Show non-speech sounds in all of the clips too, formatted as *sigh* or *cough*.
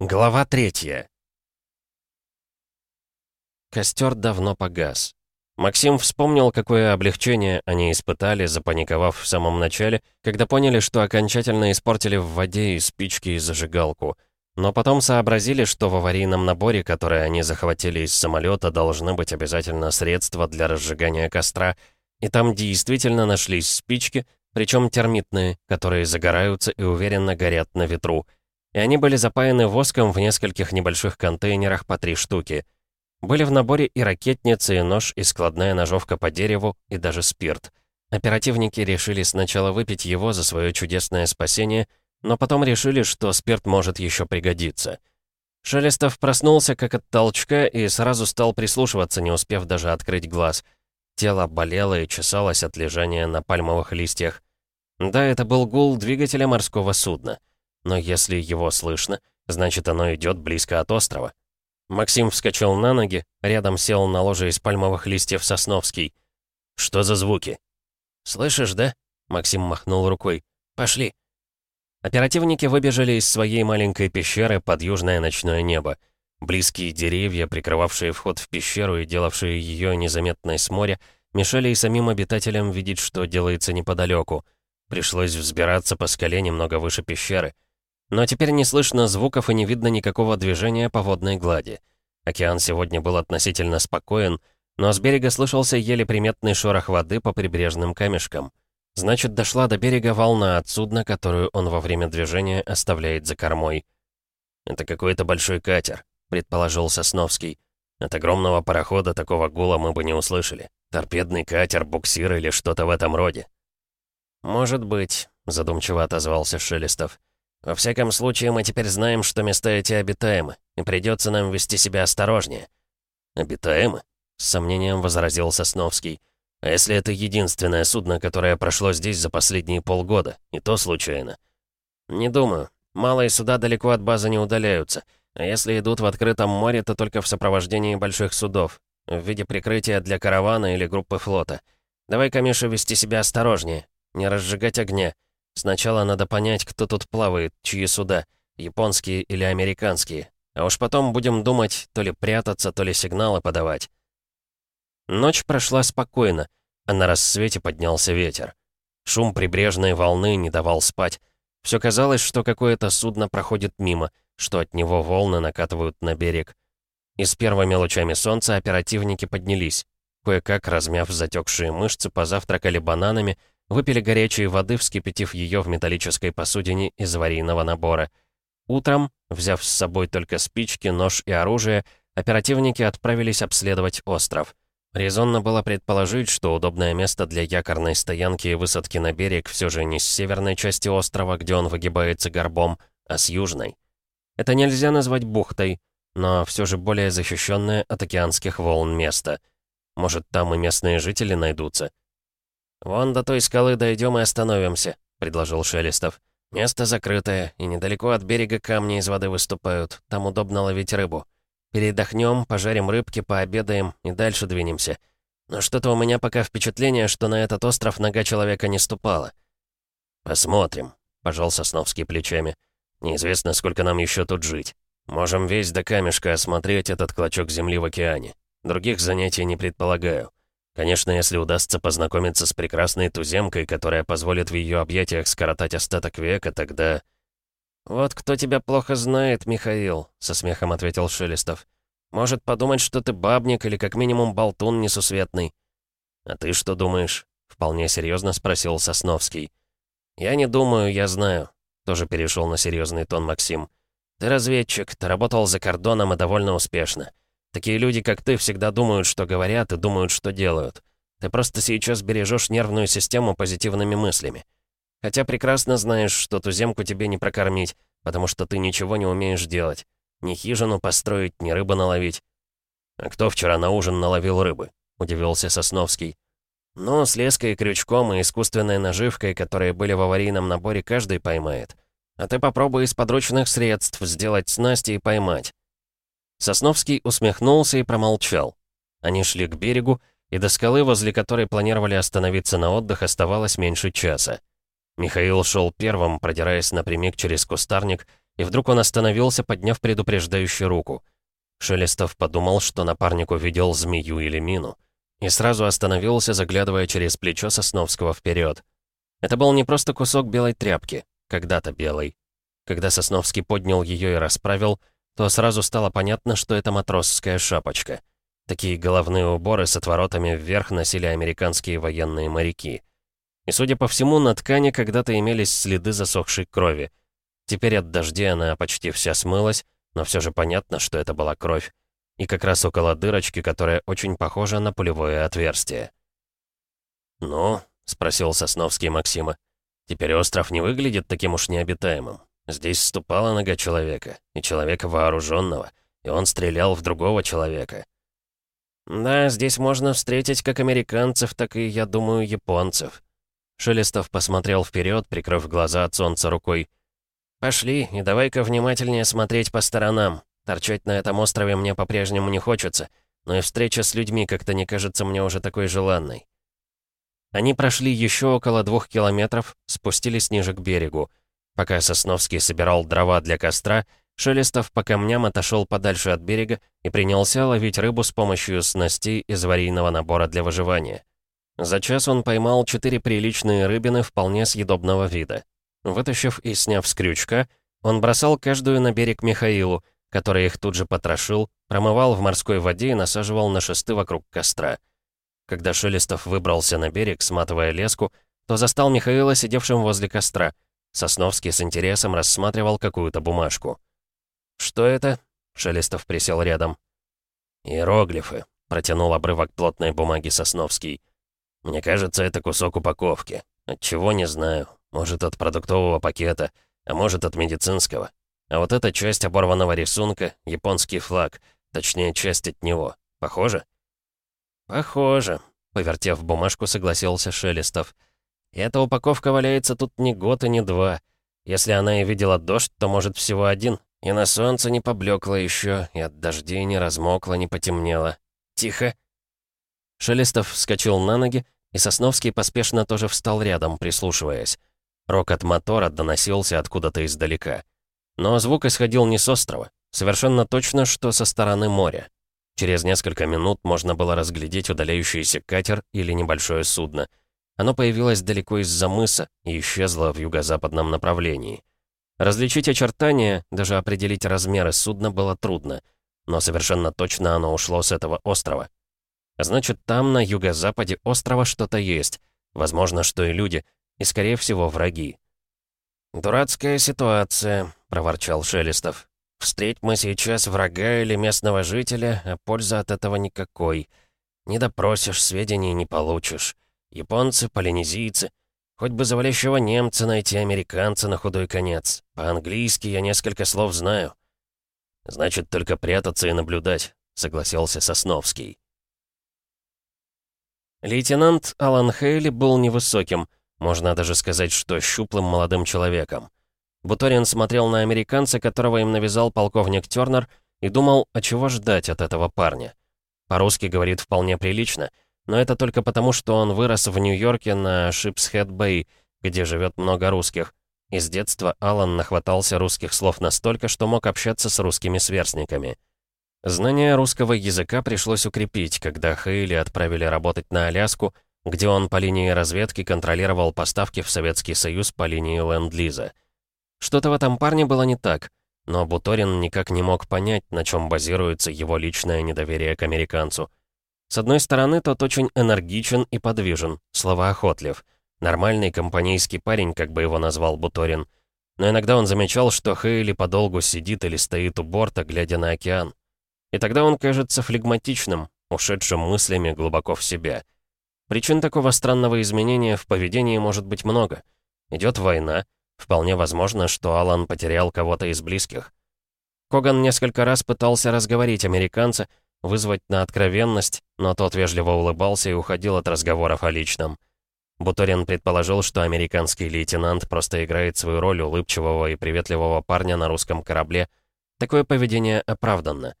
Глава третья. Костер давно погас. Максим вспомнил, какое облегчение они испытали, запаниковав в самом начале, когда поняли, что окончательно испортили в воде и спички, и зажигалку. Но потом сообразили, что в аварийном наборе, который они захватили из самолета, должны быть обязательно средства для разжигания костра, и там действительно нашлись спички, причем термитные, которые загораются и уверенно горят на ветру — и они были запаяны воском в нескольких небольших контейнерах по три штуки. Были в наборе и ракетницы, и нож, и складная ножовка по дереву, и даже спирт. Оперативники решили сначала выпить его за свое чудесное спасение, но потом решили, что спирт может еще пригодиться. Шелестов проснулся как от толчка и сразу стал прислушиваться, не успев даже открыть глаз. Тело болело и чесалось от лежания на пальмовых листьях. Да, это был гул двигателя морского судна но если его слышно, значит оно идет близко от острова. Максим вскочил на ноги, рядом сел на ложе из пальмовых листьев Сосновский. «Что за звуки?» «Слышишь, да?» Максим махнул рукой. «Пошли». Оперативники выбежали из своей маленькой пещеры под южное ночное небо. Близкие деревья, прикрывавшие вход в пещеру и делавшие ее незаметной с моря, мешали и самим обитателям видеть, что делается неподалеку. Пришлось взбираться по скале немного выше пещеры. Но теперь не слышно звуков и не видно никакого движения по водной глади. Океан сегодня был относительно спокоен, но с берега слышался еле приметный шорох воды по прибрежным камешкам. Значит, дошла до берега волна от судна, которую он во время движения оставляет за кормой. «Это какой-то большой катер», — предположил Сосновский. «От огромного парохода такого гула мы бы не услышали. Торпедный катер, буксир или что-то в этом роде». «Может быть», — задумчиво отозвался Шелестов. Во всяком случае, мы теперь знаем, что места эти обитаемы, и придется нам вести себя осторожнее». «Обитаемы?» — с сомнением возразил Сосновский. «А если это единственное судно, которое прошло здесь за последние полгода, и то случайно?» «Не думаю. Малые суда далеко от базы не удаляются, а если идут в открытом море, то только в сопровождении больших судов, в виде прикрытия для каравана или группы флота. Давай-ка, Миша, вести себя осторожнее, не разжигать огня». Сначала надо понять, кто тут плавает, чьи суда, японские или американские. А уж потом будем думать, то ли прятаться, то ли сигналы подавать. Ночь прошла спокойно, а на рассвете поднялся ветер. Шум прибрежной волны не давал спать. Все казалось, что какое-то судно проходит мимо, что от него волны накатывают на берег. И с первыми лучами солнца оперативники поднялись. Кое-как, размяв затекшие мышцы, позавтракали бананами Выпили горячей воды, вскипятив ее в металлической посудине из аварийного набора. Утром, взяв с собой только спички, нож и оружие, оперативники отправились обследовать остров. Резонно было предположить, что удобное место для якорной стоянки и высадки на берег все же не с северной части острова, где он выгибается горбом, а с южной. Это нельзя назвать бухтой, но все же более защищенное от океанских волн место. Может, там и местные жители найдутся. «Вон до той скалы дойдем и остановимся», — предложил Шелестов. «Место закрытое, и недалеко от берега камни из воды выступают. Там удобно ловить рыбу. Передохнем, пожарим рыбки, пообедаем и дальше двинемся. Но что-то у меня пока впечатление, что на этот остров нога человека не ступала». «Посмотрим», — пожал Сосновский плечами. «Неизвестно, сколько нам еще тут жить. Можем весь до камешка осмотреть этот клочок земли в океане. Других занятий не предполагаю. Конечно, если удастся познакомиться с прекрасной туземкой, которая позволит в ее объятиях скоротать остаток века, тогда... «Вот кто тебя плохо знает, Михаил», — со смехом ответил Шелестов. «Может подумать, что ты бабник или как минимум болтун несусветный». «А ты что думаешь?» — вполне серьезно спросил Сосновский. «Я не думаю, я знаю», — тоже перешел на серьезный тон Максим. «Ты разведчик, ты работал за кордоном и довольно успешно. Такие люди, как ты, всегда думают, что говорят, и думают, что делают. Ты просто сейчас бережешь нервную систему позитивными мыслями. Хотя прекрасно знаешь, что туземку тебе не прокормить, потому что ты ничего не умеешь делать. Ни хижину построить, ни рыбу наловить. «А кто вчера на ужин наловил рыбы?» — удивился Сосновский. «Ну, с леской, крючком и искусственной наживкой, которые были в аварийном наборе, каждый поймает. А ты попробуй из подручных средств сделать снасти и поймать. Сосновский усмехнулся и промолчал. Они шли к берегу, и до скалы, возле которой планировали остановиться на отдых, оставалось меньше часа. Михаил шел первым, продираясь напрямик через кустарник, и вдруг он остановился, подняв предупреждающую руку. Шелестов подумал, что напарник увидел змею или мину. И сразу остановился, заглядывая через плечо Сосновского вперед. Это был не просто кусок белой тряпки, когда-то белой. Когда Сосновский поднял ее и расправил, то сразу стало понятно, что это матросская шапочка. Такие головные уборы с отворотами вверх носили американские военные моряки. И, судя по всему, на ткани когда-то имелись следы засохшей крови. Теперь от дождя она почти вся смылась, но все же понятно, что это была кровь. И как раз около дырочки, которая очень похожа на пулевое отверстие. «Ну?» — спросил Сосновский Максима. «Теперь остров не выглядит таким уж необитаемым. Здесь ступала нога человека, и человека вооруженного, и он стрелял в другого человека». «Да, здесь можно встретить как американцев, так и, я думаю, японцев». Шелестов посмотрел вперед, прикрыв глаза от солнца рукой. «Пошли, и давай-ка внимательнее смотреть по сторонам. Торчать на этом острове мне по-прежнему не хочется, но и встреча с людьми как-то не кажется мне уже такой желанной». Они прошли еще около двух километров, спустились ниже к берегу. Пока Сосновский собирал дрова для костра, Шелестов по камням отошел подальше от берега и принялся ловить рыбу с помощью снастей из аварийного набора для выживания. За час он поймал четыре приличные рыбины вполне съедобного вида. Вытащив и сняв с крючка, он бросал каждую на берег Михаилу, который их тут же потрошил, промывал в морской воде и насаживал на шесты вокруг костра. Когда Шелестов выбрался на берег, сматывая леску, то застал Михаила сидевшим возле костра. Сосновский с интересом рассматривал какую-то бумажку. «Что это?» — Шелестов присел рядом. «Иероглифы», — протянул обрывок плотной бумаги Сосновский. «Мне кажется, это кусок упаковки. От чего не знаю. Может, от продуктового пакета, а может, от медицинского. А вот эта часть оборванного рисунка — японский флаг, точнее, часть от него. Похоже?» «Похоже», — повертев бумажку, согласился Шелестов. «И эта упаковка валяется тут не год и не два. Если она и видела дождь, то, может, всего один. И на солнце не поблекло еще, и от дождей не размокло, не потемнело. Тихо!» Шелестов вскочил на ноги, и Сосновский поспешно тоже встал рядом, прислушиваясь. Рокот мотора доносился откуда-то издалека. Но звук исходил не с острова. Совершенно точно, что со стороны моря. Через несколько минут можно было разглядеть удаляющийся катер или небольшое судно. Оно появилось далеко из-за мыса и исчезло в юго-западном направлении. Различить очертания, даже определить размеры судна было трудно, но совершенно точно оно ушло с этого острова. Значит, там, на юго-западе острова, что-то есть. Возможно, что и люди — и, скорее всего, враги. «Дурацкая ситуация», — проворчал Шелестов. «Встреть мы сейчас врага или местного жителя, а пользы от этого никакой. Не допросишь, сведений не получишь. Японцы, полинезийцы. Хоть бы завалящего немца найти, американца на худой конец. По-английски я несколько слов знаю». «Значит, только прятаться и наблюдать», — согласился Сосновский. Лейтенант Алан Хейли был невысоким — можно даже сказать, что щуплым молодым человеком. Буторин смотрел на американца, которого им навязал полковник Тернер, и думал, а чего ждать от этого парня. По-русски говорит вполне прилично, но это только потому, что он вырос в Нью-Йорке на Шипсхед-Бэй, где живет много русских. И с детства Алан нахватался русских слов настолько, что мог общаться с русскими сверстниками. Знание русского языка пришлось укрепить, когда Хейли отправили работать на Аляску — где он по линии разведки контролировал поставки в Советский Союз по линии Ленд-Лиза. Что-то в этом парне было не так, но Буторин никак не мог понять, на чем базируется его личное недоверие к американцу. С одной стороны, тот очень энергичен и подвижен, словоохотлив. Нормальный компанейский парень, как бы его назвал Буторин. Но иногда он замечал, что Хейли подолгу сидит или стоит у борта, глядя на океан. И тогда он кажется флегматичным, ушедшим мыслями глубоко в себя — Причин такого странного изменения в поведении может быть много. Идет война. Вполне возможно, что Алан потерял кого-то из близких. Коган несколько раз пытался разговорить американца, вызвать на откровенность, но тот вежливо улыбался и уходил от разговоров о личном. Буторин предположил, что американский лейтенант просто играет свою роль улыбчивого и приветливого парня на русском корабле. Такое поведение оправданно.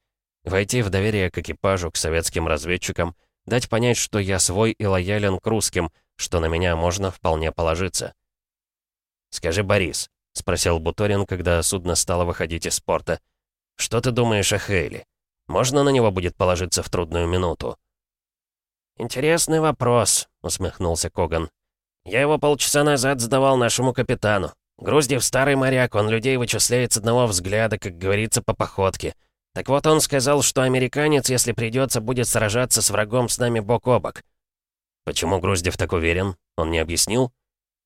Войти в доверие к экипажу, к советским разведчикам — Дать понять, что я свой и лоялен к русским, что на меня можно вполне положиться. «Скажи, Борис», — спросил Буторин, когда судно стало выходить из порта. «Что ты думаешь о Хейли? Можно на него будет положиться в трудную минуту?» «Интересный вопрос», — усмехнулся Коган. «Я его полчаса назад задавал нашему капитану. Груздев старый моряк, он людей вычисляет с одного взгляда, как говорится, по походке. Так вот он сказал, что американец, если придется, будет сражаться с врагом с нами бок о бок». «Почему Груздев так уверен? Он не объяснил?»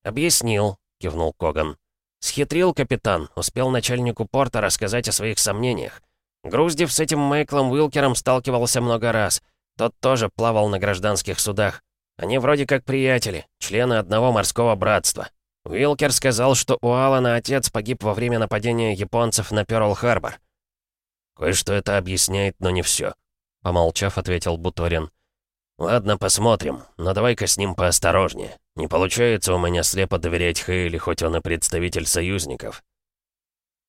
«Объяснил», — кивнул Коган. «Схитрил капитан, успел начальнику порта рассказать о своих сомнениях. Груздев с этим Майклом Уилкером сталкивался много раз. Тот тоже плавал на гражданских судах. Они вроде как приятели, члены одного морского братства. Уилкер сказал, что у Алана отец погиб во время нападения японцев на Пёрл-Харбор. «Кое-что это объясняет, но не все», — помолчав, ответил Буторин. «Ладно, посмотрим, но давай-ка с ним поосторожнее. Не получается у меня слепо доверять Хейли, хоть он и представитель союзников».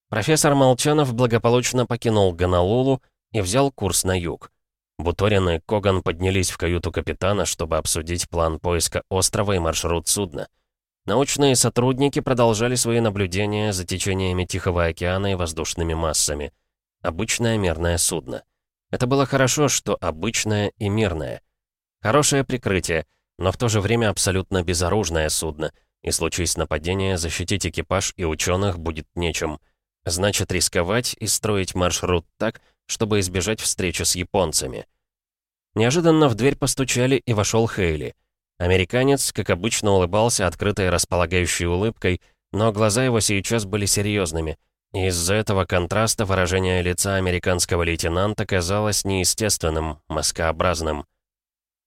Профессор Молчанов благополучно покинул Гонолулу и взял курс на юг. Буторин и Коган поднялись в каюту капитана, чтобы обсудить план поиска острова и маршрут судна. Научные сотрудники продолжали свои наблюдения за течениями Тихого океана и воздушными массами. Обычное мирное судно. Это было хорошо, что обычное и мирное — Хорошее прикрытие, но в то же время абсолютно безоружное судно, и случись нападение, защитить экипаж и ученых будет нечем. Значит, рисковать и строить маршрут так, чтобы избежать встречи с японцами. Неожиданно в дверь постучали, и вошел Хейли. Американец, как обычно, улыбался открытой располагающей улыбкой, но глаза его сейчас были серьезными. Из-за этого контраста выражение лица американского лейтенанта казалось неестественным, маскообразным.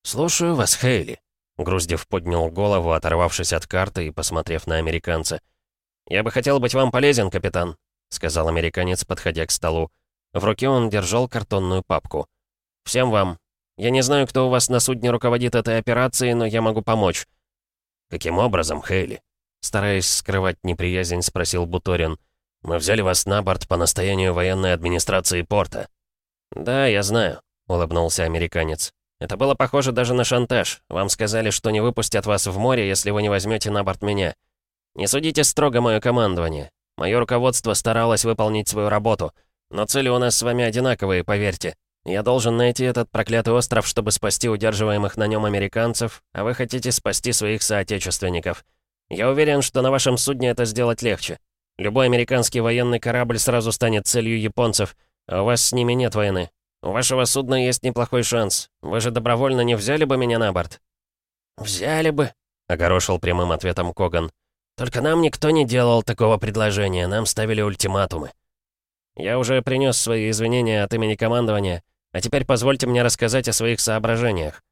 «Слушаю вас, Хейли». Груздев поднял голову, оторвавшись от карты и посмотрев на американца. «Я бы хотел быть вам полезен, капитан», — сказал американец, подходя к столу. В руке он держал картонную папку. «Всем вам. Я не знаю, кто у вас на судне руководит этой операцией, но я могу помочь». «Каким образом, Хейли?» Стараясь скрывать неприязнь, спросил Буторин. «Мы взяли вас на борт по настоянию военной администрации порта». «Да, я знаю», — улыбнулся американец. Это было похоже даже на шантаж. Вам сказали, что не выпустят вас в море, если вы не возьмете на борт меня. Не судите строго мое командование. Мое руководство старалось выполнить свою работу. Но цели у нас с вами одинаковые, поверьте. Я должен найти этот проклятый остров, чтобы спасти удерживаемых на нем американцев, а вы хотите спасти своих соотечественников. Я уверен, что на вашем судне это сделать легче. Любой американский военный корабль сразу станет целью японцев, а у вас с ними нет войны. У вашего судна есть неплохой шанс. Вы же добровольно не взяли бы меня на борт?» «Взяли бы», — огорошил прямым ответом Коган. «Только нам никто не делал такого предложения, нам ставили ультиматумы». «Я уже принес свои извинения от имени командования, а теперь позвольте мне рассказать о своих соображениях».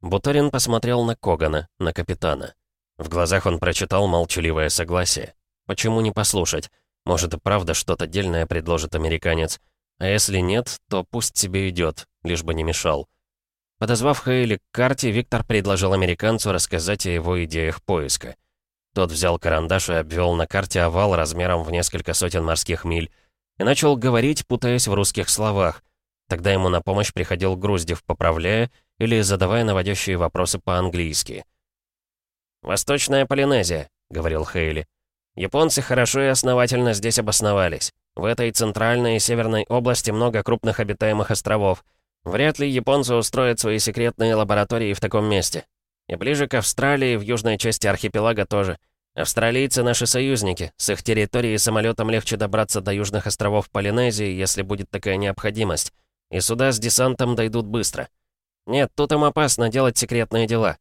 Буторин посмотрел на Когана, на капитана. В глазах он прочитал молчаливое согласие. Почему не послушать? Может и правда что-то дельное предложит американец. А если нет, то пусть себе идет, лишь бы не мешал. Подозвав Хейли к карте, Виктор предложил американцу рассказать о его идеях поиска. Тот взял карандаш и обвел на карте овал размером в несколько сотен морских миль и начал говорить, путаясь в русских словах. Тогда ему на помощь приходил Груздев, поправляя или задавая наводящие вопросы по-английски. «Восточная Полинезия», — говорил Хейли. «Японцы хорошо и основательно здесь обосновались. В этой центральной и северной области много крупных обитаемых островов. Вряд ли японцы устроят свои секретные лаборатории в таком месте. И ближе к Австралии, в южной части архипелага тоже. Австралийцы наши союзники. С их территории самолетом легче добраться до южных островов Полинезии, если будет такая необходимость. И сюда с десантом дойдут быстро. Нет, тут им опасно делать секретные дела.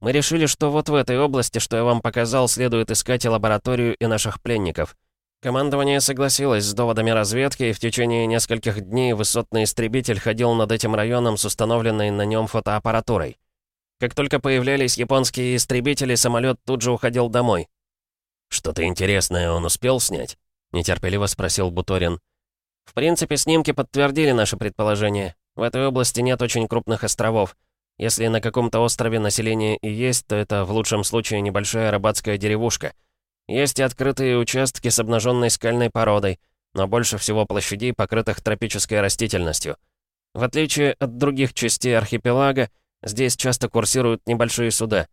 Мы решили, что вот в этой области, что я вам показал, следует искать и лабораторию, и наших пленников. Командование согласилось с доводами разведки, и в течение нескольких дней высотный истребитель ходил над этим районом с установленной на нем фотоаппаратурой. Как только появлялись японские истребители, самолет тут же уходил домой. «Что-то интересное он успел снять?» — нетерпеливо спросил Буторин. «В принципе, снимки подтвердили наше предположение. В этой области нет очень крупных островов. Если на каком-то острове население и есть, то это в лучшем случае небольшая рыбацкая деревушка — есть и открытые участки с обнаженной скальной породой, но больше всего площадей, покрытых тропической растительностью. В отличие от других частей архипелага, здесь часто курсируют небольшие суда.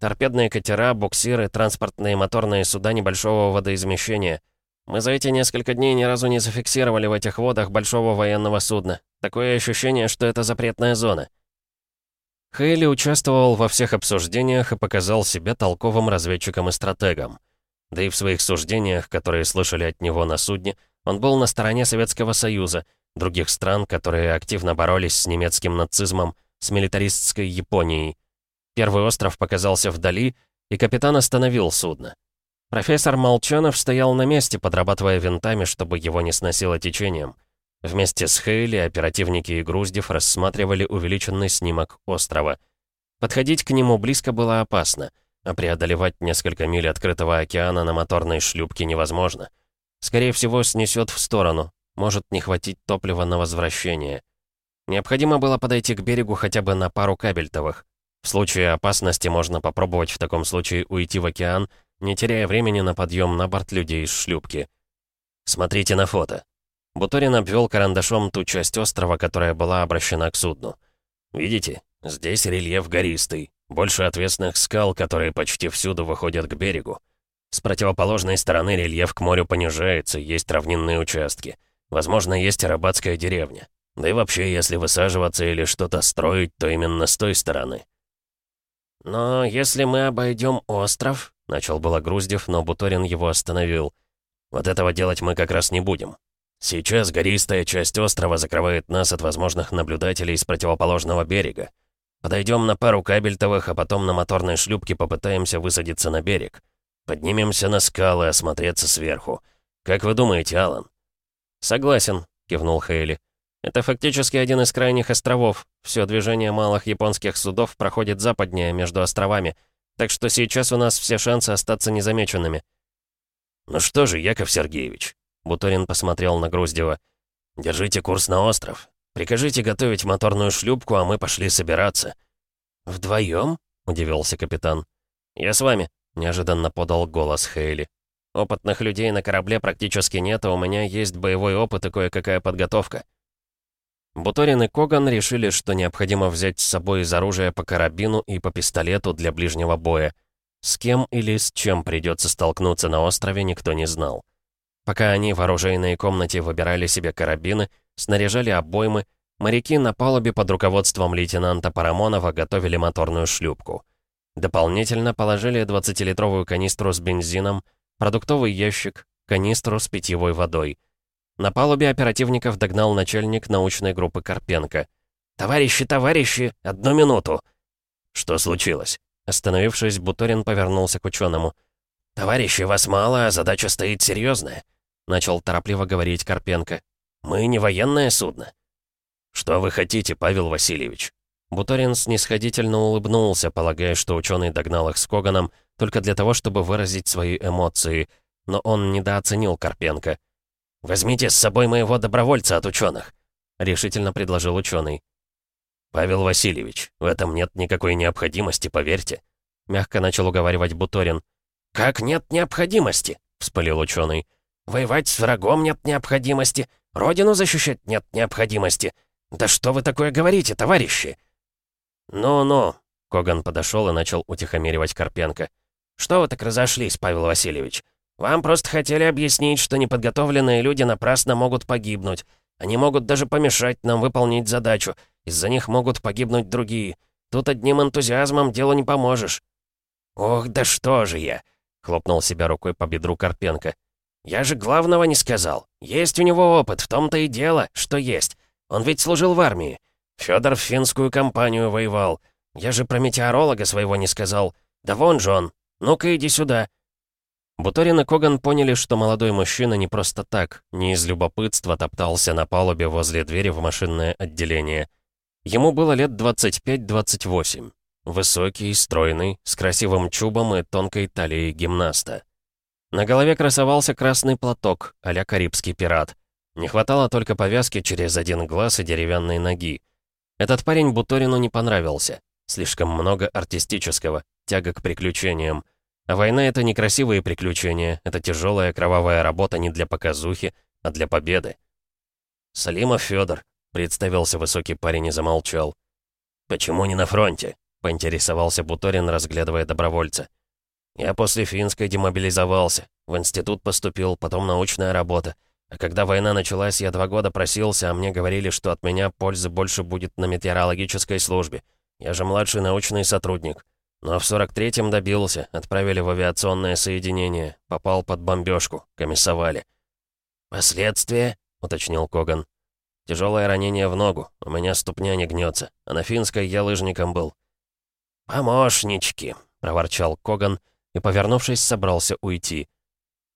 Торпедные катера, буксиры, транспортные моторные суда небольшого водоизмещения. Мы за эти несколько дней ни разу не зафиксировали в этих водах большого военного судна. Такое ощущение, что это запретная зона». Хейли участвовал во всех обсуждениях и показал себя толковым разведчиком и стратегом. Да и в своих суждениях, которые слышали от него на судне, он был на стороне Советского Союза, других стран, которые активно боролись с немецким нацизмом, с милитаристской Японией. Первый остров показался вдали, и капитан остановил судно. Профессор Молчанов стоял на месте, подрабатывая винтами, чтобы его не сносило течением. Вместе с Хейли оперативники и Груздев рассматривали увеличенный снимок острова. Подходить к нему близко было опасно, а преодолевать несколько миль открытого океана на моторной шлюпке невозможно. Скорее всего, снесет в сторону, может не хватить топлива на возвращение. Необходимо было подойти к берегу хотя бы на пару кабельтовых. В случае опасности можно попробовать в таком случае уйти в океан, не теряя времени на подъем на борт людей из шлюпки. Смотрите на фото. Буторин обвел карандашом ту часть острова, которая была обращена к судну. «Видите? Здесь рельеф гористый. Больше отвесных скал, которые почти всюду выходят к берегу. С противоположной стороны рельеф к морю понижается, есть равнинные участки. Возможно, есть рыбацкая деревня. Да и вообще, если высаживаться или что-то строить, то именно с той стороны. «Но если мы обойдем остров...» — начал было Груздев, но Буторин его остановил. «Вот этого делать мы как раз не будем. Сейчас гористая часть острова закрывает нас от возможных наблюдателей с противоположного берега. Подойдем на пару кабельтовых, а потом на моторной шлюпке попытаемся высадиться на берег. Поднимемся на скалы, осмотреться сверху. Как вы думаете, Алан? «Согласен», — кивнул Хейли. «Это фактически один из крайних островов. Все движение малых японских судов проходит западнее, между островами. Так что сейчас у нас все шансы остаться незамеченными». «Ну что же, Яков Сергеевич, Буторин посмотрел на Груздева. «Держите курс на остров. Прикажите готовить моторную шлюпку, а мы пошли собираться». «Вдвоем?» — удивился капитан. «Я с вами», — неожиданно подал голос Хейли. «Опытных людей на корабле практически нет, а у меня есть боевой опыт и кое-какая подготовка». Буторин и Коган решили, что необходимо взять с собой из оружия по карабину и по пистолету для ближнего боя. С кем или с чем придется столкнуться на острове, никто не знал. Пока они в оружейной комнате выбирали себе карабины, снаряжали обоймы, моряки на палубе под руководством лейтенанта Парамонова готовили моторную шлюпку. Дополнительно положили 20-литровую канистру с бензином, продуктовый ящик, канистру с питьевой водой. На палубе оперативников догнал начальник научной группы Карпенко. «Товарищи, товарищи, одну минуту!» «Что случилось?» Остановившись, Буторин повернулся к ученому. «Товарищи, вас мало, а задача стоит серьезная», — начал торопливо говорить Карпенко. «Мы не военное судно». «Что вы хотите, Павел Васильевич?» Буторин снисходительно улыбнулся, полагая, что ученый догнал их с Коганом только для того, чтобы выразить свои эмоции, но он недооценил Карпенко. «Возьмите с собой моего добровольца от ученых», — решительно предложил ученый. «Павел Васильевич, в этом нет никакой необходимости, поверьте», — мягко начал уговаривать Буторин. «Как нет необходимости?» — вспылил ученый. «Воевать с врагом нет необходимости, родину защищать нет необходимости. Да что вы такое говорите, товарищи?» «Ну-ну», — Коган подошел и начал утихомиривать Карпенко. «Что вы так разошлись, Павел Васильевич? Вам просто хотели объяснить, что неподготовленные люди напрасно могут погибнуть. Они могут даже помешать нам выполнить задачу. Из-за них могут погибнуть другие. Тут одним энтузиазмом делу не поможешь». «Ох, да что же я!» — хлопнул себя рукой по бедру Карпенко. «Я же главного не сказал. Есть у него опыт, в том-то и дело, что есть. Он ведь служил в армии. Федор в финскую компанию воевал. Я же про метеоролога своего не сказал. Да вон же он. Ну-ка иди сюда». Буторин и Коган поняли, что молодой мужчина не просто так, не из любопытства топтался на палубе возле двери в машинное отделение. Ему было лет 25-28. Высокий, стройный, с красивым чубом и тонкой талией гимнаста. На голове красовался красный платок, а карибский пират. Не хватало только повязки через один глаз и деревянной ноги. Этот парень Буторину не понравился. Слишком много артистического, тяга к приключениям. А война — это не красивые приключения, это тяжелая кровавая работа не для показухи, а для победы. «Салимов Федор, представился высокий парень и замолчал. «Почему не на фронте?» — поинтересовался Буторин, разглядывая добровольца. «Я после финской демобилизовался. В институт поступил, потом научная работа. А когда война началась, я два года просился, а мне говорили, что от меня пользы больше будет на метеорологической службе. Я же младший научный сотрудник. Но в 43-м добился, отправили в авиационное соединение, попал под бомбежку, комиссовали. «Последствия?» — уточнил Коган. «Тяжелое ранение в ногу, у меня ступня не гнется, а на финской я лыжником был». «Помощнички», — проворчал Коган и, повернувшись, собрался уйти.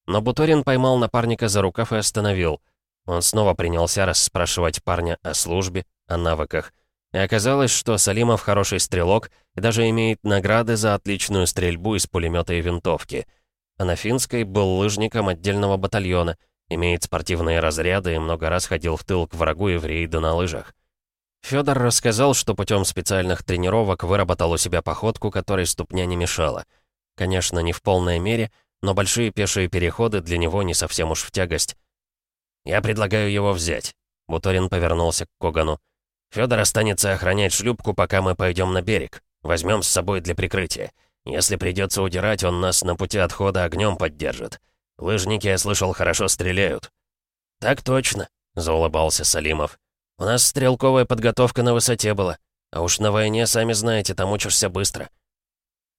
Но Буторин поймал напарника за рукав и остановил. Он снова принялся расспрашивать парня о службе, о навыках — и оказалось, что Салимов хороший стрелок и даже имеет награды за отличную стрельбу из пулемета и винтовки. А на финской был лыжником отдельного батальона, имеет спортивные разряды и много раз ходил в тыл к врагу и в рейды на лыжах. Федор рассказал, что путем специальных тренировок выработал у себя походку, которой ступня не мешала. Конечно, не в полной мере, но большие пешие переходы для него не совсем уж в тягость. «Я предлагаю его взять», — Буторин повернулся к Когану. Федор останется охранять шлюпку, пока мы пойдем на берег. Возьмем с собой для прикрытия. Если придется удирать, он нас на пути отхода огнем поддержит. Лыжники, я слышал, хорошо стреляют». «Так точно», — заулыбался Салимов. «У нас стрелковая подготовка на высоте была. А уж на войне, сами знаете, там учишься быстро».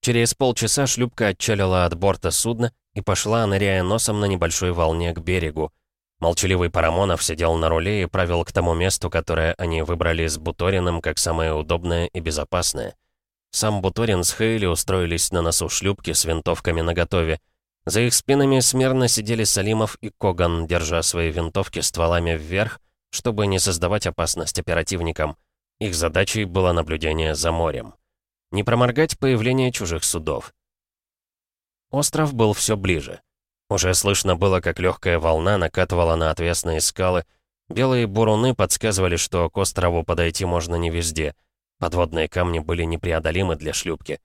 Через полчаса шлюпка отчалила от борта судна и пошла, ныряя носом на небольшой волне к берегу. Молчаливый Парамонов сидел на руле и правил к тому месту, которое они выбрали с Буториным как самое удобное и безопасное. Сам Буторин с Хейли устроились на носу шлюпки с винтовками наготове. За их спинами смирно сидели Салимов и Коган, держа свои винтовки стволами вверх, чтобы не создавать опасность оперативникам. Их задачей было наблюдение за морем. Не проморгать появление чужих судов. Остров был все ближе. Уже слышно было, как легкая волна накатывала на отвесные скалы. Белые буруны подсказывали, что к острову подойти можно не везде. Подводные камни были непреодолимы для шлюпки.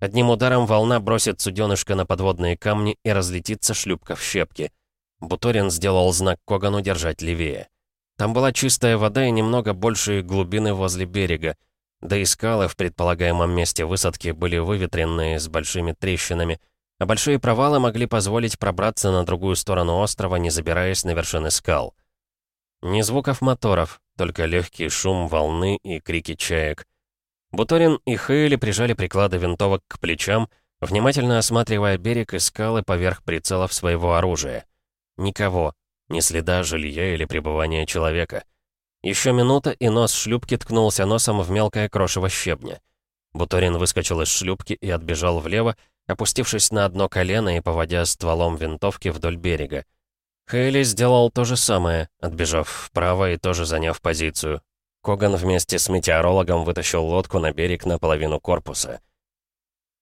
Одним ударом волна бросит суденышко на подводные камни и разлетится шлюпка в щепки. Буторин сделал знак Когану держать левее. Там была чистая вода и немного большие глубины возле берега. Да и скалы в предполагаемом месте высадки были выветренные с большими трещинами, а большие провалы могли позволить пробраться на другую сторону острова, не забираясь на вершины скал. Ни звуков моторов, только легкий шум волны и крики чаек. Буторин и Хейли прижали приклады винтовок к плечам, внимательно осматривая берег и скалы поверх прицелов своего оружия. Никого, ни следа жилья или пребывания человека. Еще минута, и нос шлюпки ткнулся носом в мелкое крошево щебня. Буторин выскочил из шлюпки и отбежал влево, опустившись на одно колено и поводя стволом винтовки вдоль берега. Хейли сделал то же самое, отбежав вправо и тоже заняв позицию. Коган вместе с метеорологом вытащил лодку на берег наполовину корпуса.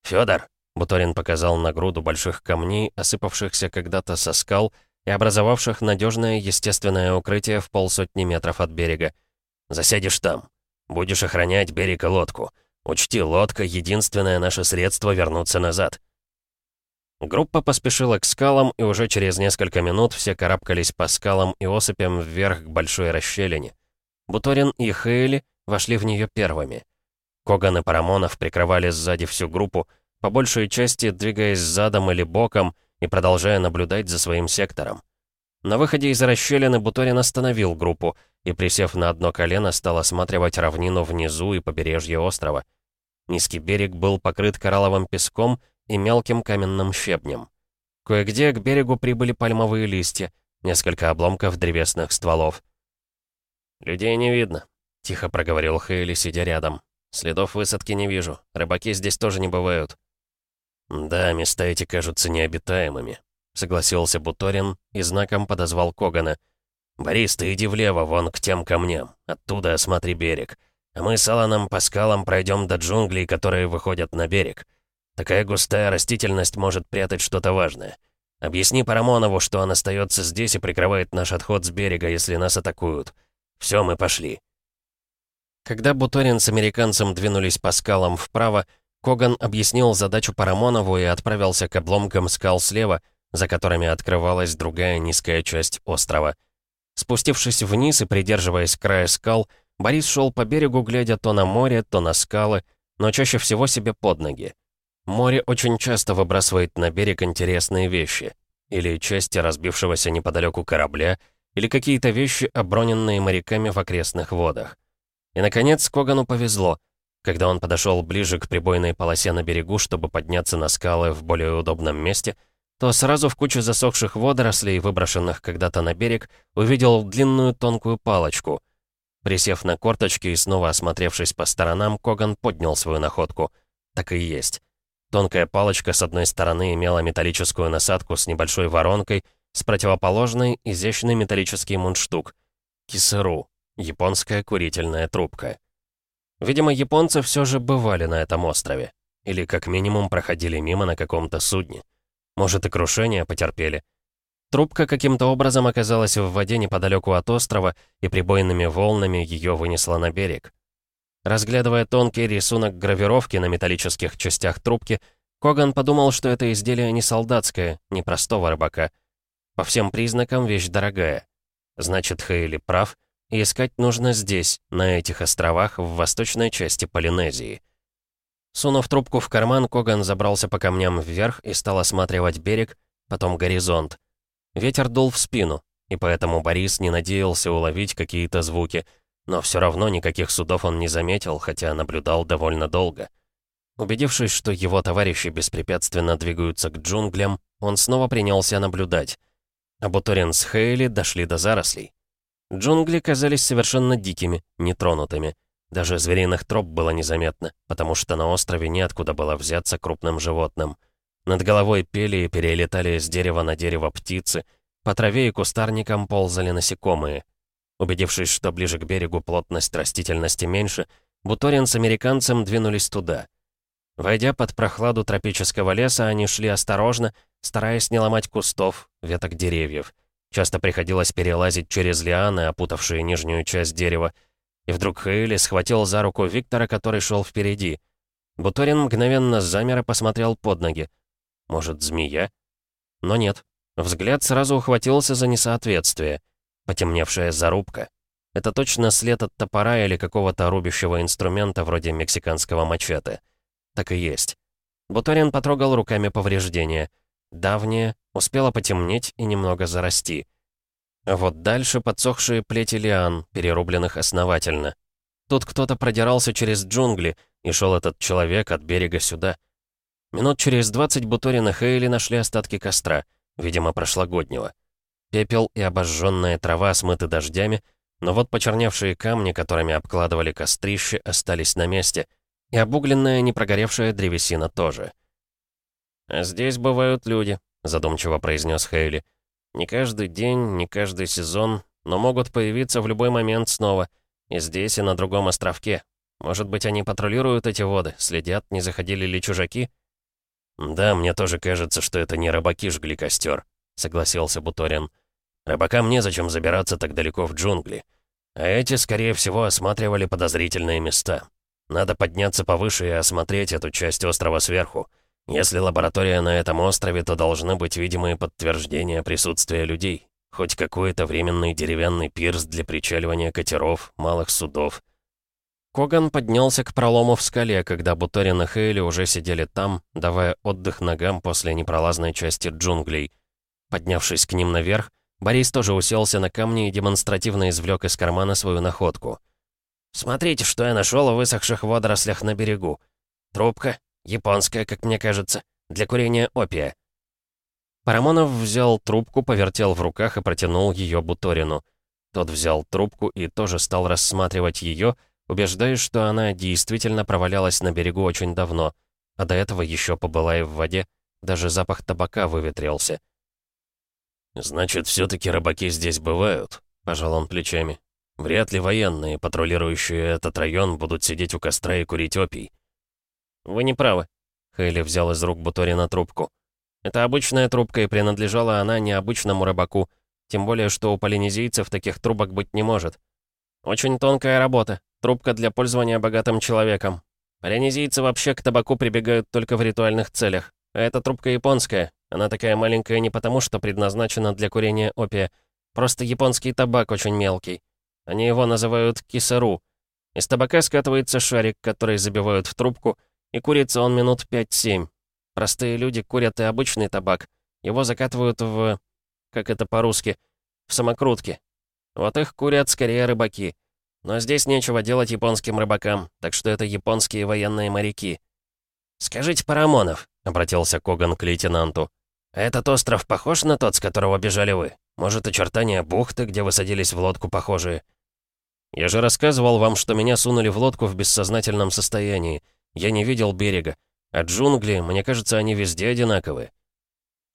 «Фёдор!» — Буторин показал на груду больших камней, осыпавшихся когда-то со скал и образовавших надежное естественное укрытие в полсотни метров от берега. «Засядешь там. Будешь охранять берег и лодку. Учти, лодка — единственное наше средство вернуться назад». Группа поспешила к скалам, и уже через несколько минут все карабкались по скалам и осыпям вверх к большой расщелине. Буторин и Хейли вошли в нее первыми. Коган и Парамонов прикрывали сзади всю группу, по большей части двигаясь задом или боком и продолжая наблюдать за своим сектором. На выходе из расщелины Буторин остановил группу и, присев на одно колено, стал осматривать равнину внизу и побережье острова. Низкий берег был покрыт коралловым песком и мелким каменным щебнем. Кое-где к берегу прибыли пальмовые листья, несколько обломков древесных стволов. «Людей не видно», — тихо проговорил Хейли, сидя рядом. «Следов высадки не вижу. Рыбаки здесь тоже не бывают». «Да, места эти кажутся необитаемыми», — согласился Буторин и знаком подозвал Когана. «Борис, ты иди влево, вон к тем камням. Оттуда осмотри берег. А мы с Аланом по скалам пройдем до джунглей, которые выходят на берег. Такая густая растительность может прятать что-то важное. Объясни Парамонову, что он остается здесь и прикрывает наш отход с берега, если нас атакуют. Все, мы пошли». Когда Буторин с американцем двинулись по скалам вправо, Коган объяснил задачу Парамонову и отправился к обломкам скал слева, за которыми открывалась другая низкая часть острова. Спустившись вниз и придерживаясь края скал, Борис шел по берегу, глядя то на море, то на скалы, но чаще всего себе под ноги. Море очень часто выбрасывает на берег интересные вещи. Или части разбившегося неподалеку корабля, или какие-то вещи, оброненные моряками в окрестных водах. И, наконец, Когану повезло. Когда он подошел ближе к прибойной полосе на берегу, чтобы подняться на скалы в более удобном месте, то сразу в куче засохших водорослей, выброшенных когда-то на берег, увидел длинную тонкую палочку. Присев на корточки и снова осмотревшись по сторонам, Коган поднял свою находку. Так и есть. Тонкая палочка с одной стороны имела металлическую насадку с небольшой воронкой, с противоположной — изящный металлический мундштук. Кисеру. Японская курительная трубка. Видимо, японцы все же бывали на этом острове. Или как минимум проходили мимо на каком-то судне. Может, и крушение потерпели. Трубка каким-то образом оказалась в воде неподалеку от острова, и прибойными волнами ее вынесло на берег. Разглядывая тонкий рисунок гравировки на металлических частях трубки, Коган подумал, что это изделие не солдатское, не простого рыбака. По всем признакам вещь дорогая. Значит, Хейли прав, и искать нужно здесь, на этих островах, в восточной части Полинезии. Сунув трубку в карман, Коган забрался по камням вверх и стал осматривать берег, потом горизонт. Ветер дул в спину, и поэтому Борис не надеялся уловить какие-то звуки — но все равно никаких судов он не заметил, хотя наблюдал довольно долго. Убедившись, что его товарищи беспрепятственно двигаются к джунглям, он снова принялся наблюдать. А Буторин с Хейли дошли до зарослей. Джунгли казались совершенно дикими, нетронутыми. Даже звериных троп было незаметно, потому что на острове неоткуда было взяться крупным животным. Над головой пели и перелетали с дерева на дерево птицы, по траве и кустарникам ползали насекомые — Убедившись, что ближе к берегу плотность растительности меньше, Буторин с американцем двинулись туда. Войдя под прохладу тропического леса, они шли осторожно, стараясь не ломать кустов, веток деревьев. Часто приходилось перелазить через лианы, опутавшие нижнюю часть дерева. И вдруг Хейли схватил за руку Виктора, который шел впереди. Буторин мгновенно замер и посмотрел под ноги. Может, змея? Но нет. Взгляд сразу ухватился за несоответствие. Потемневшая зарубка. Это точно след от топора или какого-то рубящего инструмента вроде мексиканского мачете. Так и есть. Буторин потрогал руками повреждения. Давнее, успело потемнеть и немного зарасти. Вот дальше подсохшие плети лиан, перерубленных основательно. Тут кто-то продирался через джунгли, и шел этот человек от берега сюда. Минут через двадцать Буторин и Хейли нашли остатки костра, видимо, прошлогоднего. Пепел и обожженная трава смыты дождями, но вот почерневшие камни, которыми обкладывали кострище, остались на месте, и обугленная непрогоревшая древесина тоже. «А здесь бывают люди», — задумчиво произнес Хейли. «Не каждый день, не каждый сезон, но могут появиться в любой момент снова, и здесь, и на другом островке. Может быть, они патрулируют эти воды, следят, не заходили ли чужаки?» «Да, мне тоже кажется, что это не рыбаки жгли костер», — согласился Буторин. Рыбакам незачем забираться так далеко в джунгли. А эти, скорее всего, осматривали подозрительные места. Надо подняться повыше и осмотреть эту часть острова сверху. Если лаборатория на этом острове, то должны быть видимые подтверждения присутствия людей. Хоть какой-то временный деревянный пирс для причаливания катеров, малых судов. Коган поднялся к пролому в скале, когда Буторин и Хейли уже сидели там, давая отдых ногам после непролазной части джунглей. Поднявшись к ним наверх, Борис тоже уселся на камни и демонстративно извлек из кармана свою находку. «Смотрите, что я нашел в высохших водорослях на берегу. Трубка, японская, как мне кажется, для курения опия». Парамонов взял трубку, повертел в руках и протянул ее Буторину. Тот взял трубку и тоже стал рассматривать ее, убеждаясь, что она действительно провалялась на берегу очень давно, а до этого еще побыла и в воде, даже запах табака выветрился. «Значит, все-таки рыбаки здесь бывают», — пожал он плечами. «Вряд ли военные, патрулирующие этот район, будут сидеть у костра и курить опий». «Вы не правы», — Хейли взял из рук Буторина трубку. «Это обычная трубка, и принадлежала она необычному рыбаку, тем более, что у полинезийцев таких трубок быть не может. Очень тонкая работа, трубка для пользования богатым человеком. Полинезийцы вообще к табаку прибегают только в ритуальных целях, а эта трубка японская, она такая маленькая не потому, что предназначена для курения опия. Просто японский табак очень мелкий. Они его называют кисару. Из табака скатывается шарик, который забивают в трубку, и курится он минут 5-7. Простые люди курят и обычный табак. Его закатывают в... как это по-русски? В самокрутки. Вот их курят скорее рыбаки. Но здесь нечего делать японским рыбакам, так что это японские военные моряки. «Скажите, Парамонов», — обратился Коган к лейтенанту, «этот остров похож на тот, с которого бежали вы? Может, очертания бухты, где вы садились в лодку, похожие?» «Я же рассказывал вам, что меня сунули в лодку в бессознательном состоянии. Я не видел берега. А джунгли, мне кажется, они везде одинаковые».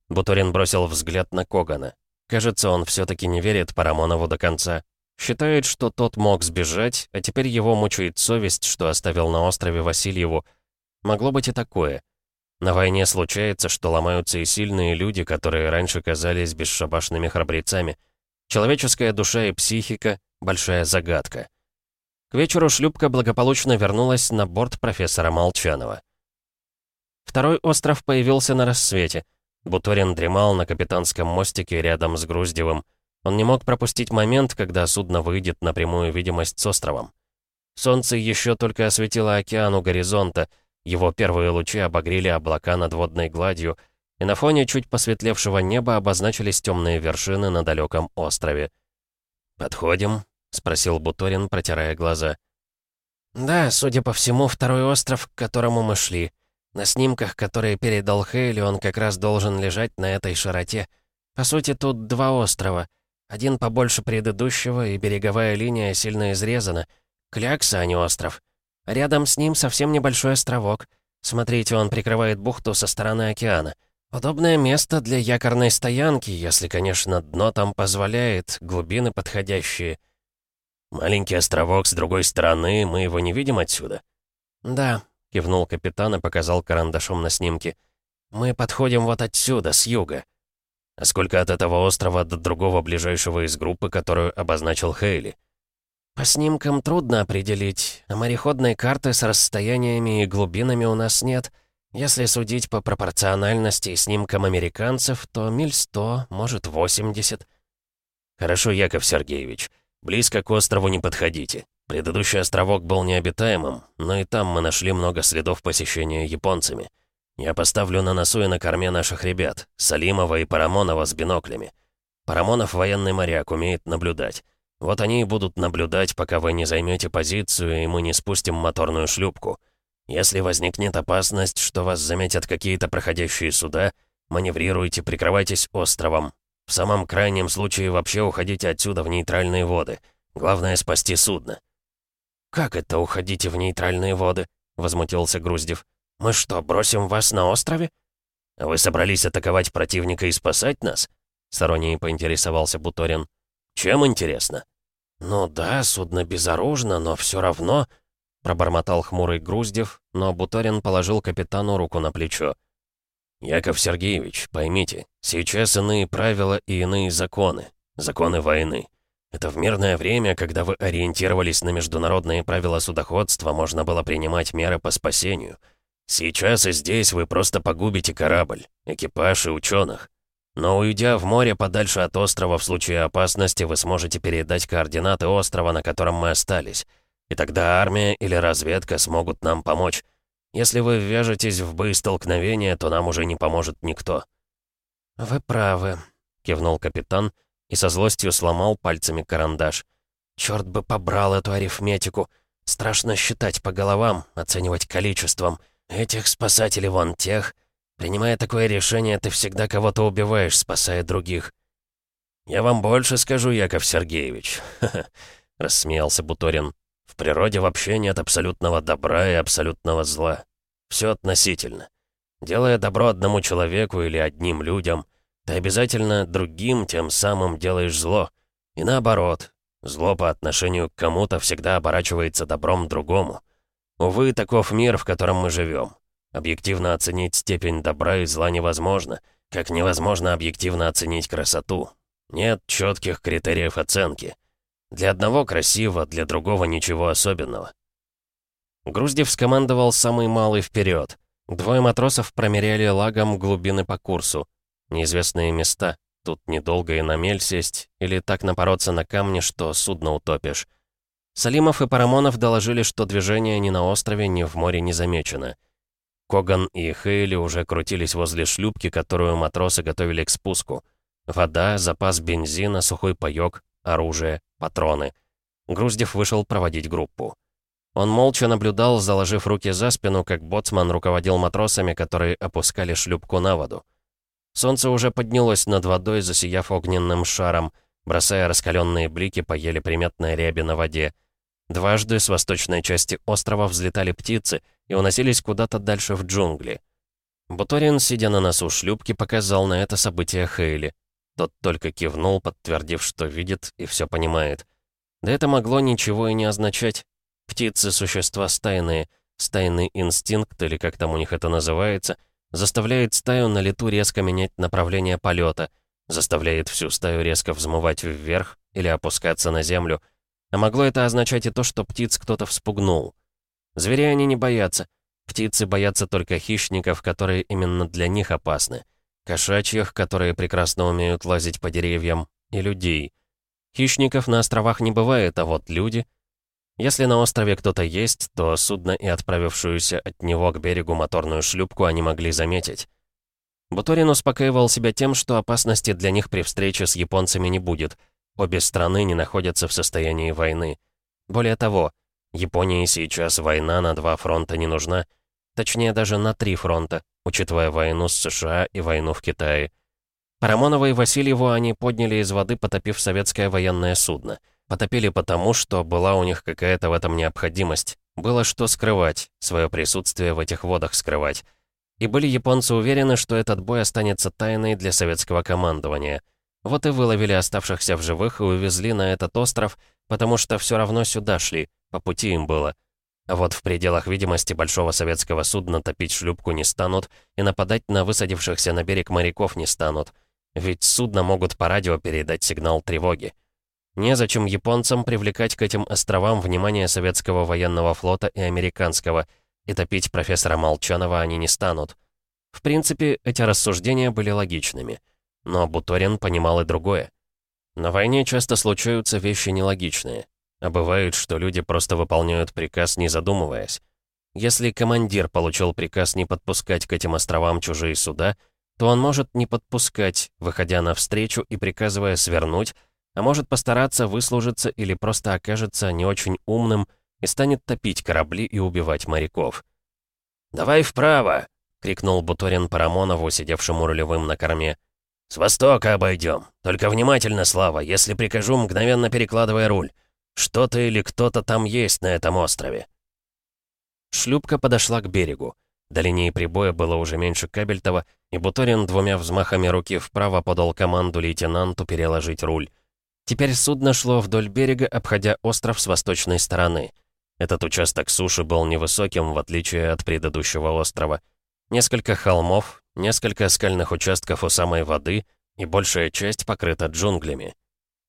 Буторин бросил взгляд на Когана. Кажется, он все таки не верит Парамонову до конца. Считает, что тот мог сбежать, а теперь его мучает совесть, что оставил на острове Васильеву. Могло быть и такое. На войне случается, что ломаются и сильные люди, которые раньше казались бесшабашными храбрецами. Человеческая душа и психика — большая загадка. К вечеру шлюпка благополучно вернулась на борт профессора Молчанова. Второй остров появился на рассвете. Буторин дремал на капитанском мостике рядом с Груздевым. Он не мог пропустить момент, когда судно выйдет на прямую видимость с островом. Солнце еще только осветило океан у горизонта, его первые лучи обогрели облака над водной гладью, и на фоне чуть посветлевшего неба обозначились темные вершины на далеком острове. «Подходим?» — спросил Буторин, протирая глаза. «Да, судя по всему, второй остров, к которому мы шли. На снимках, которые передал Хейли, он как раз должен лежать на этой широте. По сути, тут два острова. Один побольше предыдущего, и береговая линия сильно изрезана. Клякса, а не остров. рядом с ним совсем небольшой островок. Смотрите, он прикрывает бухту со стороны океана. Удобное место для якорной стоянки, если, конечно, дно там позволяет, глубины подходящие. Маленький островок с другой стороны, мы его не видим отсюда? Да, кивнул капитан и показал карандашом на снимке. Мы подходим вот отсюда, с юга. А сколько от этого острова до другого ближайшего из группы, которую обозначил Хейли? По снимкам трудно определить, а мореходной карты с расстояниями и глубинами у нас нет — если судить по пропорциональности снимкам американцев, то миль сто, может, восемьдесят. Хорошо, Яков Сергеевич. Близко к острову не подходите. Предыдущий островок был необитаемым, но и там мы нашли много следов посещения японцами. Я поставлю на носу и на корме наших ребят, Салимова и Парамонова с биноклями. Парамонов военный моряк, умеет наблюдать. Вот они и будут наблюдать, пока вы не займете позицию, и мы не спустим моторную шлюпку. Если возникнет опасность, что вас заметят какие-то проходящие суда, маневрируйте, прикрывайтесь островом. В самом крайнем случае вообще уходите отсюда в нейтральные воды. Главное — спасти судно». «Как это уходите в нейтральные воды?» — возмутился Груздев. «Мы что, бросим вас на острове?» «Вы собрались атаковать противника и спасать нас?» С иронией поинтересовался Буторин. «Чем интересно?» «Ну да, судно безоружно, но все равно...» Пробормотал хмурый Груздев, но Буторин положил капитану руку на плечо. «Яков Сергеевич, поймите, сейчас иные правила и иные законы. Законы войны. Это в мирное время, когда вы ориентировались на международные правила судоходства, можно было принимать меры по спасению. Сейчас и здесь вы просто погубите корабль, экипаж и ученых. Но уйдя в море подальше от острова в случае опасности, вы сможете передать координаты острова, на котором мы остались. И тогда армия или разведка смогут нам помочь. Если вы ввяжетесь в боестолкновение, то нам уже не поможет никто». «Вы правы», — кивнул капитан и со злостью сломал пальцами карандаш. «Чёрт бы побрал эту арифметику. Страшно считать по головам, оценивать количеством. Этих спасателей вон тех. Принимая такое решение, ты всегда кого-то убиваешь, спасая других». «Я вам больше скажу, Яков Сергеевич», — *laughs* рассмеялся Буторин. В природе вообще нет абсолютного добра и абсолютного зла. Все относительно. Делая добро одному человеку или одним людям, ты обязательно другим тем самым делаешь зло. И наоборот, зло по отношению к кому-то всегда оборачивается добром другому. Увы, таков мир, в котором мы живем. Объективно оценить степень добра и зла невозможно, как невозможно объективно оценить красоту. Нет четких критериев оценки. Для одного красиво, для другого ничего особенного. Груздев скомандовал самый малый вперед. Двое матросов промеряли лагом глубины по курсу. Неизвестные места. Тут недолго и на мель сесть, или так напороться на камни, что судно утопишь. Салимов и Парамонов доложили, что движение ни на острове, ни в море не замечено. Коган и Хейли уже крутились возле шлюпки, которую матросы готовили к спуску. Вода, запас бензина, сухой паёк, оружие, патроны. Груздев вышел проводить группу. Он молча наблюдал, заложив руки за спину, как боцман руководил матросами, которые опускали шлюпку на воду. Солнце уже поднялось над водой, засияв огненным шаром, бросая раскаленные блики по еле приметной ряби на воде. Дважды с восточной части острова взлетали птицы и уносились куда-то дальше в джунгли. Буторин, сидя на носу шлюпки, показал на это событие Хейли. Тот только кивнул, подтвердив, что видит и все понимает. Да это могло ничего и не означать. Птицы — существа стайные. Стайный инстинкт, или как там у них это называется, заставляет стаю на лету резко менять направление полета, заставляет всю стаю резко взмывать вверх или опускаться на землю. А могло это означать и то, что птиц кто-то вспугнул. Зверей они не боятся. Птицы боятся только хищников, которые именно для них опасны. Кошачьих, которые прекрасно умеют лазить по деревьям, и людей. Хищников на островах не бывает, а вот люди... Если на острове кто-то есть, то судно и отправившуюся от него к берегу моторную шлюпку они могли заметить. Буторин успокаивал себя тем, что опасности для них при встрече с японцами не будет. Обе страны не находятся в состоянии войны. Более того, Японии сейчас война на два фронта не нужна. Точнее, даже на три фронта, учитывая войну с США и войну в Китае. Парамонова и Васильеву они подняли из воды, потопив советское военное судно. Потопили потому, что была у них какая-то в этом необходимость. Было что скрывать, свое присутствие в этих водах скрывать. И были японцы уверены, что этот бой останется тайной для советского командования. Вот и выловили оставшихся в живых и увезли на этот остров, потому что все равно сюда шли, по пути им было. А вот в пределах видимости большого советского судна топить шлюпку не станут и нападать на высадившихся на берег моряков не станут. Ведь судно могут по радио передать сигнал тревоги. Незачем японцам привлекать к этим островам внимание советского военного флота и американского, и топить профессора Молчанова они не станут. В принципе, эти рассуждения были логичными. Но Буторин понимал и другое. На войне часто случаются вещи нелогичные. А бывает, что люди просто выполняют приказ, не задумываясь. Если командир получил приказ не подпускать к этим островам чужие суда, то он может не подпускать, выходя навстречу и приказывая свернуть, а может постараться выслужиться или просто окажется не очень умным и станет топить корабли и убивать моряков. «Давай вправо!» — крикнул Буторин Парамонову, сидевшему рулевым на корме. «С востока обойдем. Только внимательно, Слава, если прикажу, мгновенно перекладывай руль. Что-то или кто-то там есть на этом острове». Шлюпка подошла к берегу. До линии прибоя было уже меньше Кабельтова, и Буторин двумя взмахами руки вправо подал команду лейтенанту переложить руль. Теперь судно шло вдоль берега, обходя остров с восточной стороны. Этот участок суши был невысоким, в отличие от предыдущего острова. Несколько холмов, несколько скальных участков у самой воды, и большая часть покрыта джунглями.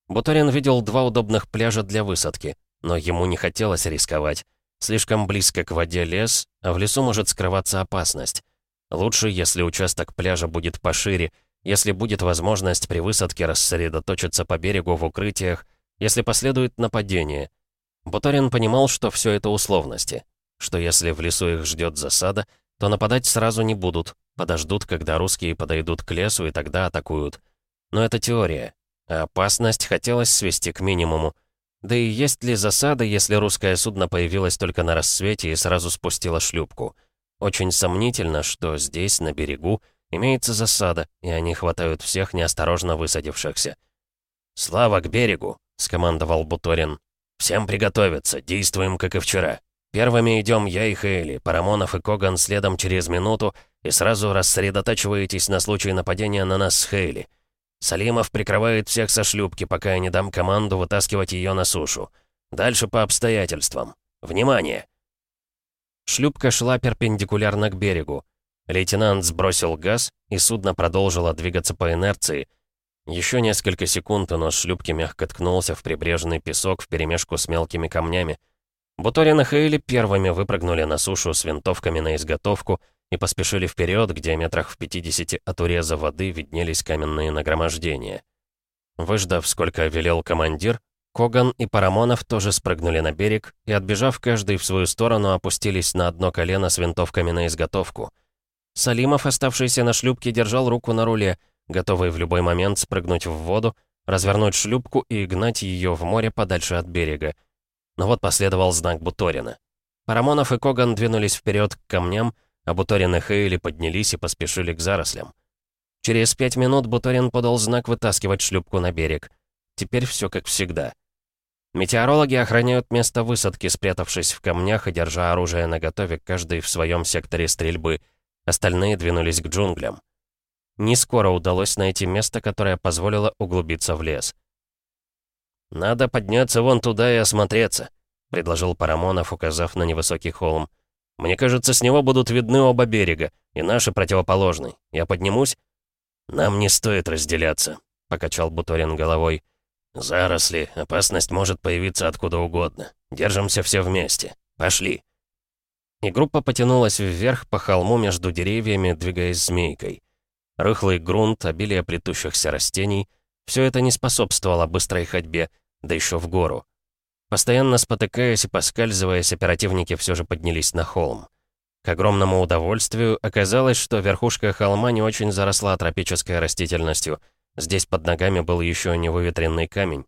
Буторин видел два удобных пляжа для высадки, но ему не хотелось рисковать. Слишком близко к воде лес, а в лесу может скрываться опасность. Лучше, если участок пляжа будет пошире, если будет возможность при высадке рассредоточиться по берегу в укрытиях, если последует нападение. Буторин понимал, что все это условности, что если в лесу их ждет засада, то нападать сразу не будут, подождут, когда русские подойдут к лесу и тогда атакуют. Но это теория, а опасность хотелось свести к минимуму. Да и есть ли засада, если русское судно появилось только на рассвете и сразу спустило шлюпку? Очень сомнительно, что здесь, на берегу, имеется засада, и они хватают всех неосторожно высадившихся. «Слава к берегу!» — скомандовал Буторин. «Всем приготовиться, действуем, как и вчера. Первыми идем я и Хейли, Парамонов и Коган следом через минуту, и сразу рассредотачиваетесь на случай нападения на нас с Хейли. Салимов прикрывает всех со шлюпки, пока я не дам команду вытаскивать ее на сушу. Дальше по обстоятельствам. Внимание!» Шлюпка шла перпендикулярно к берегу. Лейтенант сбросил газ, и судно продолжило двигаться по инерции. Еще несколько секунд, и нос шлюпки мягко ткнулся в прибрежный песок вперемешку с мелкими камнями. Буторин и Хейли первыми выпрыгнули на сушу с винтовками на изготовку — и поспешили вперед, где метрах в 50 от уреза воды виднелись каменные нагромождения. Выждав, сколько велел командир, Коган и Парамонов тоже спрыгнули на берег и, отбежав каждый в свою сторону, опустились на одно колено с винтовками на изготовку. Салимов, оставшийся на шлюпке, держал руку на руле, готовый в любой момент спрыгнуть в воду, развернуть шлюпку и гнать ее в море подальше от берега. Но вот последовал знак Буторина. Парамонов и Коган двинулись вперед к камням, а Буторин и Хейли поднялись и поспешили к зарослям. Через пять минут Буторин подал знак вытаскивать шлюпку на берег. Теперь все как всегда. Метеорологи охраняют место высадки, спрятавшись в камнях и держа оружие наготове, каждый в своем секторе стрельбы. Остальные двинулись к джунглям. Не скоро удалось найти место, которое позволило углубиться в лес. «Надо подняться вон туда и осмотреться», — предложил Парамонов, указав на невысокий холм. «Мне кажется, с него будут видны оба берега, и наши противоположный. Я поднимусь?» «Нам не стоит разделяться», — покачал Буторин головой. «Заросли, опасность может появиться откуда угодно. Держимся все вместе. Пошли». И группа потянулась вверх по холму между деревьями, двигаясь змейкой. Рыхлый грунт, обилие плетущихся растений — все это не способствовало быстрой ходьбе, да еще в гору. Постоянно спотыкаясь и поскальзываясь, оперативники все же поднялись на холм. К огромному удовольствию оказалось, что верхушка холма не очень заросла тропической растительностью — Здесь под ногами был еще не выветренный камень.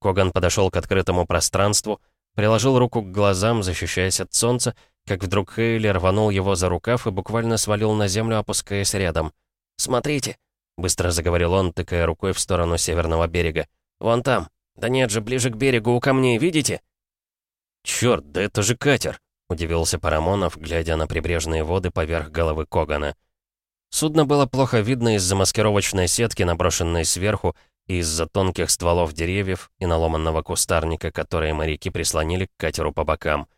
Коган подошел к открытому пространству, приложил руку к глазам, защищаясь от солнца, как вдруг Хейли рванул его за рукав и буквально свалил на землю, опускаясь рядом. «Смотрите!» — быстро заговорил он, тыкая рукой в сторону северного берега. «Вон там! Да нет же, ближе к берегу, у камней, видите?» «Чёрт, да это же катер!» — удивился Парамонов, глядя на прибрежные воды поверх головы Когана. Судно было плохо видно из-за маскировочной сетки, наброшенной сверху, и из-за тонких стволов деревьев и наломанного кустарника, которые моряки прислонили к катеру по бокам.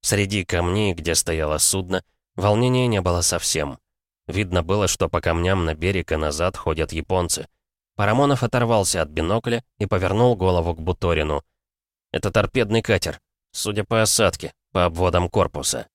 Среди камней, где стояло судно, волнения не было совсем. Видно было, что по камням на берег и назад ходят японцы. Парамонов оторвался от бинокля и повернул голову к Буторину. «Это торпедный катер, судя по осадке, по обводам корпуса.